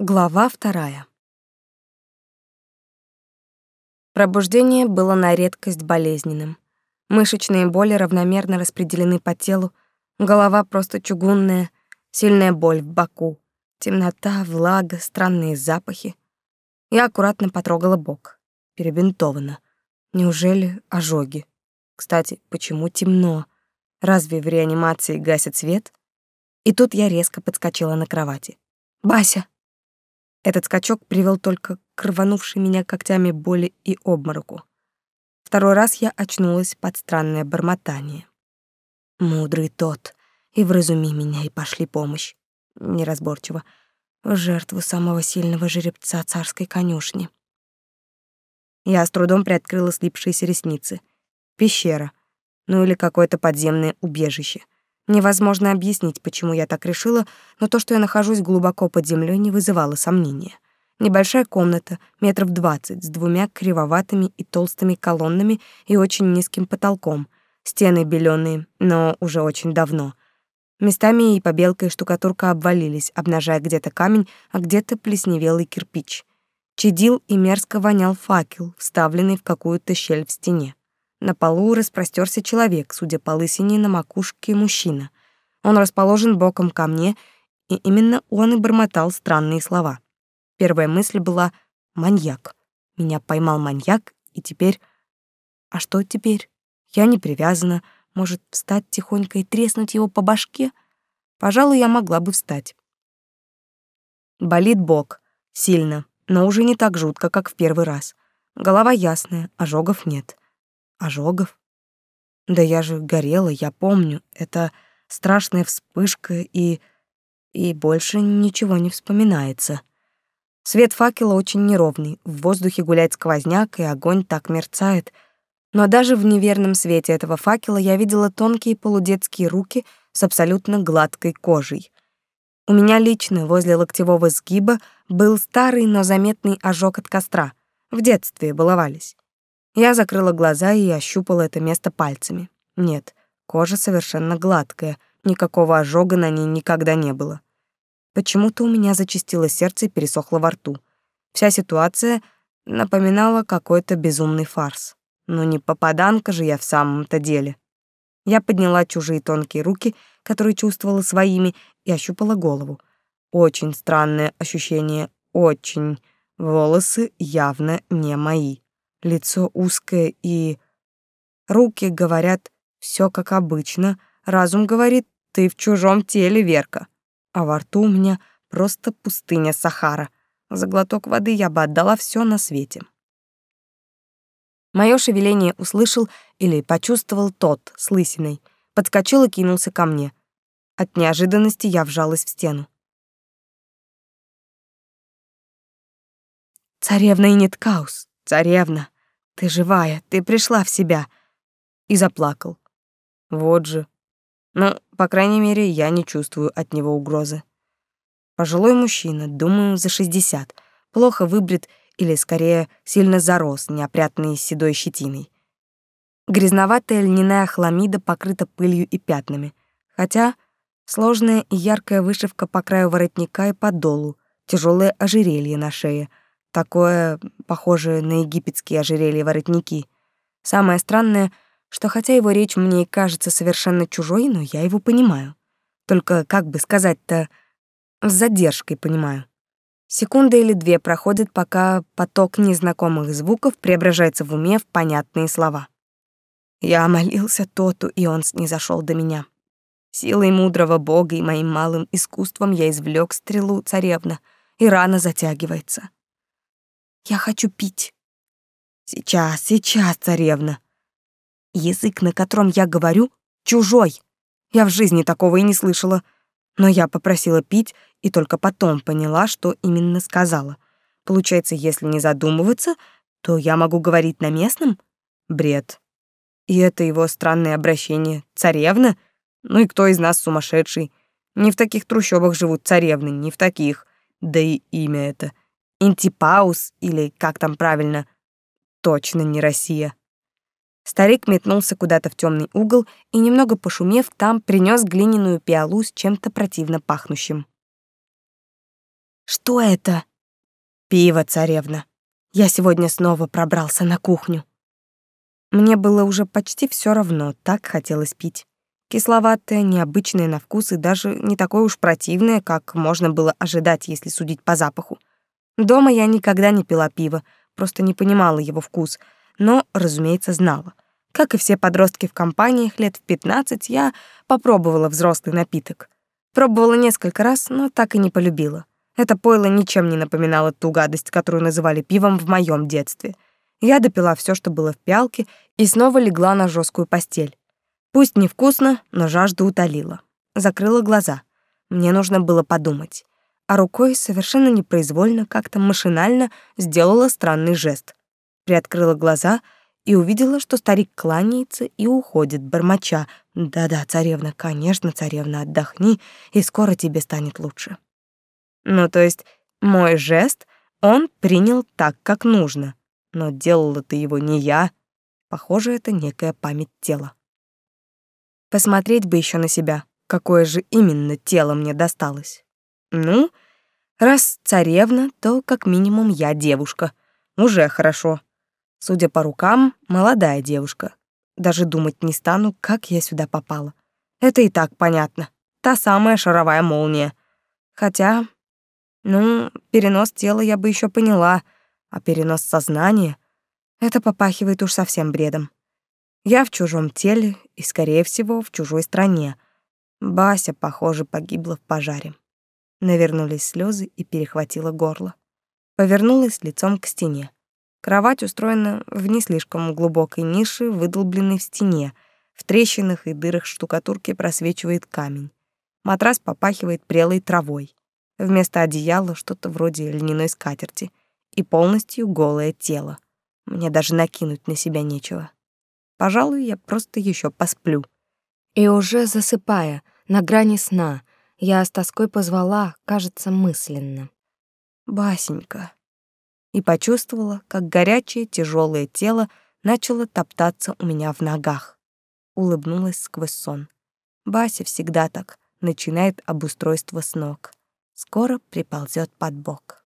Глава вторая. Пробуждение было на редкость болезненным. Мышечные боли равномерно распределены по телу, голова просто чугунная, сильная боль в боку, темнота, влага, странные запахи. Я аккуратно потрогала бок. Перебинтовано. Неужели ожоги? Кстати, почему темно? Разве в реанимации гасит свет? И тут я резко подскочила на кровати. «Бася!» Этот скачок привел только к рванувшей меня когтями боли и обмороку. Второй раз я очнулась под странное бормотание. «Мудрый тот, и вразуми меня, и пошли помощь». Неразборчиво. Жертву самого сильного жеребца царской конюшни. Я с трудом приоткрыла слипшиеся ресницы. Пещера. Ну или какое-то подземное убежище — Невозможно объяснить, почему я так решила, но то, что я нахожусь глубоко под землей, не вызывало сомнения. Небольшая комната, метров двадцать, с двумя кривоватыми и толстыми колоннами и очень низким потолком. Стены белёные, но уже очень давно. Местами и побелка, и штукатурка обвалились, обнажая где-то камень, а где-то плесневелый кирпич. Чадил и мерзко вонял факел, вставленный в какую-то щель в стене. На полу распростерся человек, судя по лысине на макушке мужчина. Он расположен боком ко мне, и именно он и бормотал странные слова. Первая мысль была «маньяк». Меня поймал маньяк, и теперь... А что теперь? Я не привязана. Может, встать тихонько и треснуть его по башке? Пожалуй, я могла бы встать. Болит бок. Сильно, но уже не так жутко, как в первый раз. Голова ясная, ожогов нет. Ожогов? Да я же горела, я помню. Это страшная вспышка и... и больше ничего не вспоминается. Свет факела очень неровный, в воздухе гуляет сквозняк, и огонь так мерцает. Но даже в неверном свете этого факела я видела тонкие полудетские руки с абсолютно гладкой кожей. У меня лично возле локтевого сгиба был старый, но заметный ожог от костра. В детстве баловались. Я закрыла глаза и ощупала это место пальцами. Нет, кожа совершенно гладкая, никакого ожога на ней никогда не было. Почему-то у меня зачастило сердце и пересохло во рту. Вся ситуация напоминала какой-то безумный фарс. Но не попаданка же я в самом-то деле. Я подняла чужие тонкие руки, которые чувствовала своими, и ощупала голову. Очень странное ощущение, очень. Волосы явно не мои лицо узкое и... Руки говорят все как обычно, разум говорит «ты в чужом теле, Верка». А во рту у меня просто пустыня Сахара. За глоток воды я бы отдала все на свете. Мое шевеление услышал или почувствовал тот с лысиной. Подскочил и кинулся ко мне. От неожиданности я вжалась в стену. «Царевна Иниткаус, царевна!» Ты живая, ты пришла в себя. И заплакал. Вот же. Ну, по крайней мере, я не чувствую от него угрозы. Пожилой мужчина, думаю, за шестьдесят, плохо выбрит или, скорее, сильно зарос, неопрятной седой щетиной. Грязноватая льняная хламида покрыта пылью и пятнами, хотя сложная и яркая вышивка по краю воротника и подолу, тяжелое ожерелье на шее — Такое, похожее на египетские ожерелья воротники. Самое странное, что хотя его речь мне и кажется совершенно чужой, но я его понимаю. Только, как бы сказать-то, с задержкой понимаю. Секунда или две проходит, пока поток незнакомых звуков преображается в уме в понятные слова. Я молился Тоту, и он снизошел до меня. Силой мудрого бога и моим малым искусством я извлек стрелу царевна, и рана затягивается. Я хочу пить. Сейчас, сейчас, царевна. Язык, на котором я говорю, чужой. Я в жизни такого и не слышала. Но я попросила пить и только потом поняла, что именно сказала. Получается, если не задумываться, то я могу говорить на местном? Бред. И это его странное обращение. Царевна? Ну и кто из нас сумасшедший? Не в таких трущобах живут царевны, не в таких. Да и имя это — Интипаус или как там правильно, точно не Россия. Старик метнулся куда-то в темный угол и, немного пошумев, там принес глиняную пиалу с чем-то противно пахнущим. Что это? Пиво, царевна. Я сегодня снова пробрался на кухню. Мне было уже почти все равно, так хотелось пить. Кисловатое, необычное на вкус и даже не такое уж противное, как можно было ожидать, если судить по запаху. Дома я никогда не пила пиво, просто не понимала его вкус, но, разумеется, знала. Как и все подростки в компаниях лет в 15, я попробовала взрослый напиток. Пробовала несколько раз, но так и не полюбила. Это пойло ничем не напоминало ту гадость, которую называли пивом в моем детстве. Я допила все, что было в пиалке, и снова легла на жесткую постель. Пусть невкусно, но жажду утолила. Закрыла глаза. Мне нужно было подумать. А рукой совершенно непроизвольно, как-то машинально сделала странный жест. Приоткрыла глаза и увидела, что старик кланяется и уходит, бормоча. «Да-да, царевна, конечно, царевна, отдохни, и скоро тебе станет лучше». Ну, то есть мой жест он принял так, как нужно. Но делала ты его не я. Похоже, это некая память тела. Посмотреть бы еще на себя, какое же именно тело мне досталось. Ну, раз царевна, то как минимум я девушка. Уже хорошо. Судя по рукам, молодая девушка. Даже думать не стану, как я сюда попала. Это и так понятно. Та самая шаровая молния. Хотя, ну, перенос тела я бы еще поняла, а перенос сознания — это попахивает уж совсем бредом. Я в чужом теле и, скорее всего, в чужой стране. Бася, похоже, погибла в пожаре. Навернулись слезы и перехватило горло. Повернулась лицом к стене. Кровать устроена в не слишком глубокой нише, выдолбленной в стене. В трещинах и дырах штукатурки просвечивает камень. Матрас попахивает прелой травой. Вместо одеяла что-то вроде льняной скатерти и полностью голое тело. Мне даже накинуть на себя нечего. Пожалуй, я просто еще посплю. И уже засыпая, на грани сна, я с тоской позвала, кажется, мысленно. «Басенька». И почувствовала, как горячее тяжелое тело начало топтаться у меня в ногах. Улыбнулась сквозь сон. Бася всегда так, начинает обустройство с ног. Скоро приползет под бок.